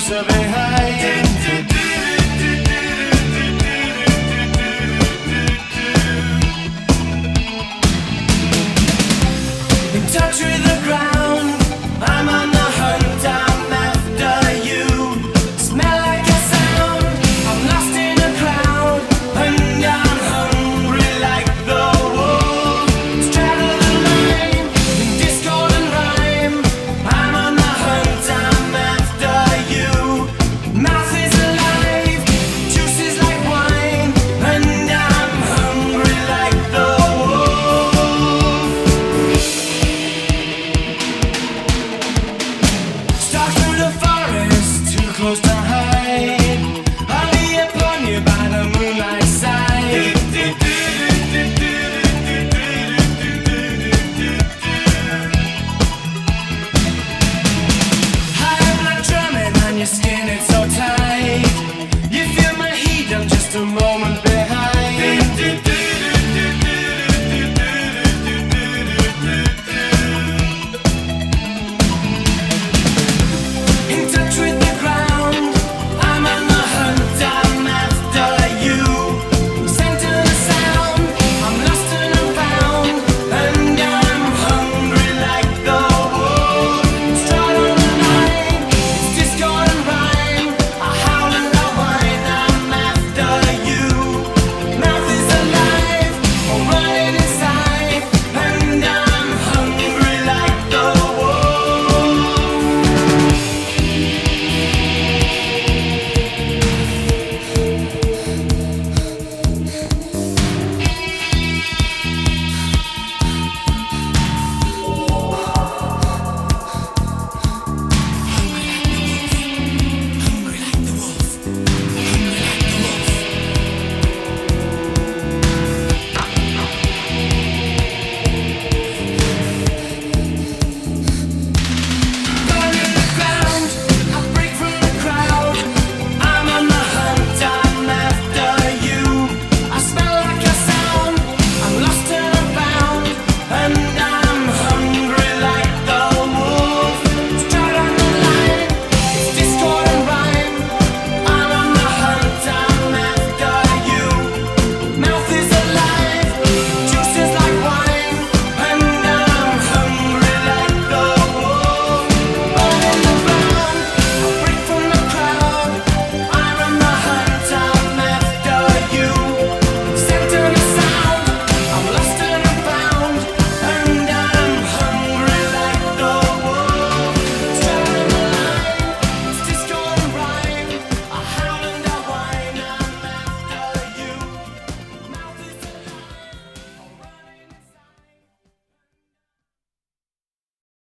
Roosevelt.